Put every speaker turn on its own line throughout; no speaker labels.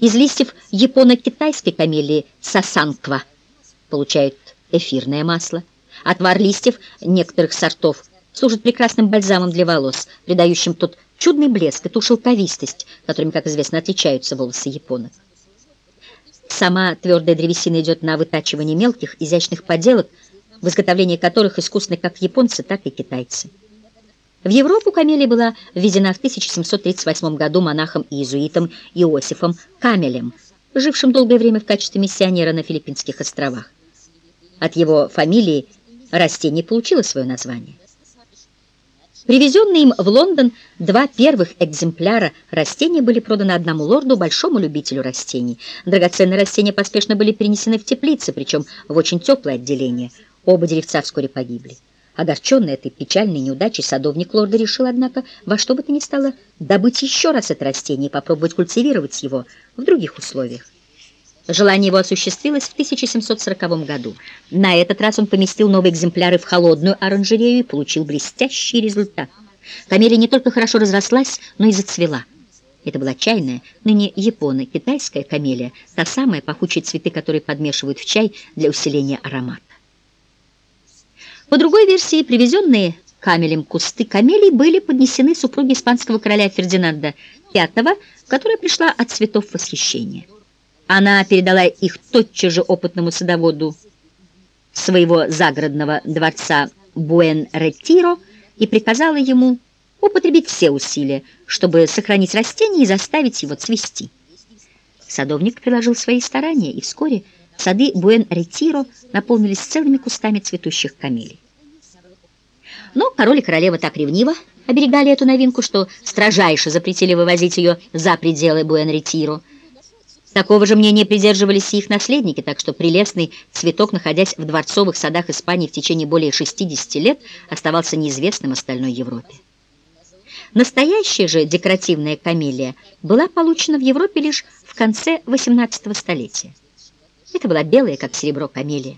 Из листьев японо-китайской камелии сасанква получают эфирное масло. Отвар листьев некоторых сортов служит прекрасным бальзамом для волос, придающим тот чудный блеск и ту шелковистость, которыми, как известно, отличаются волосы японок. Сама твердая древесина идет на вытачивание мелких, изящных поделок, в изготовлении которых искусны как японцы, так и китайцы. В Европу камелия была введена в 1738 году монахом и иезуитом Иосифом Камелем, жившим долгое время в качестве миссионера на Филиппинских островах. От его фамилии растение получило свое название. Привезенные им в Лондон два первых экземпляра растения были проданы одному лорду, большому любителю растений. Драгоценные растения поспешно были перенесены в теплицы, причем в очень теплое отделение. Оба деревца вскоре погибли. Огорченный этой печальной неудачей, садовник лорда решил, однако, во что бы то ни стало, добыть еще раз это растение и попробовать культивировать его в других условиях. Желание его осуществилось в 1740 году. На этот раз он поместил новые экземпляры в холодную оранжерею и получил блестящий результат. Камелия не только хорошо разрослась, но и зацвела. Это была чайная, ныне японо-китайская камелия, та самая пахучие цветы, которые подмешивают в чай для усиления аромата. По другой версии, привезенные камелем кусты камелий были поднесены супруге испанского короля Фердинанда V, которая пришла от цветов восхищения. Она передала их тотчас же опытному садоводу своего загородного дворца Буэн-Ретиро и приказала ему употребить все усилия, чтобы сохранить растение и заставить его цвести. Садовник приложил свои старания, и вскоре сады Буэн-Ретиро наполнились целыми кустами цветущих камелий. Но король и королева так ревниво оберегали эту новинку, что строжайше запретили вывозить ее за пределы Буэн-Ретиро, Такого же мнения придерживались и их наследники, так что прелестный цветок, находясь в дворцовых садах Испании в течение более 60 лет, оставался неизвестным остальной Европе. Настоящая же декоративная камелия была получена в Европе лишь в конце XVIII столетия. Это была белая, как серебро, камелия.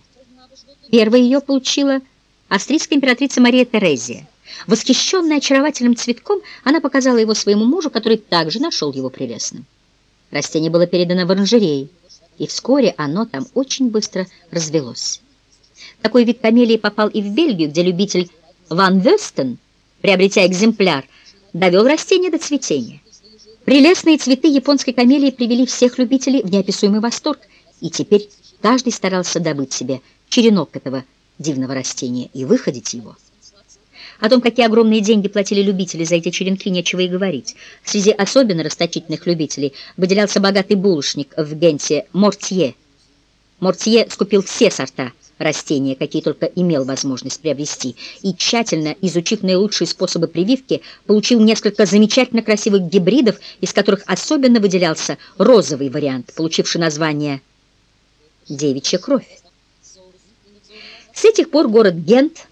Первой ее получила австрийская императрица Мария Терезия. Восхищенная очаровательным цветком, она показала его своему мужу, который также нашел его прелестным. Растение было передано в оранжереи, и вскоре оно там очень быстро развелось. Такой вид камелии попал и в Бельгию, где любитель Ван Вестен, приобретя экземпляр, довел растение до цветения. Прелестные цветы японской камелии привели всех любителей в неописуемый восторг, и теперь каждый старался добыть себе черенок этого дивного растения и выходить его. О том, какие огромные деньги платили любители за эти черенки, нечего и говорить. Среди особенно расточительных любителей выделялся богатый булочник в Генте Мортье. Мортье скупил все сорта растения, какие только имел возможность приобрести, и, тщательно изучив наилучшие способы прививки, получил несколько замечательно красивых гибридов, из которых особенно выделялся розовый вариант, получивший название «девичья кровь». С этих пор город Гент,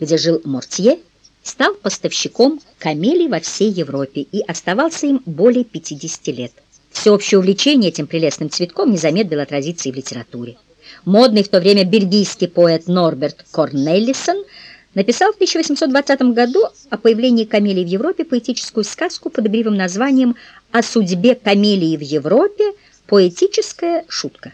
где жил Мортье, стал поставщиком камелий во всей Европе и оставался им более 50 лет. Всеобщее увлечение этим прелестным цветком не замедлило отразиться и в литературе. Модный в то время бельгийский поэт Норберт Корнелисон написал в 1820 году о появлении камелий в Европе поэтическую сказку под игривым названием «О судьбе камелии в Европе. Поэтическая шутка».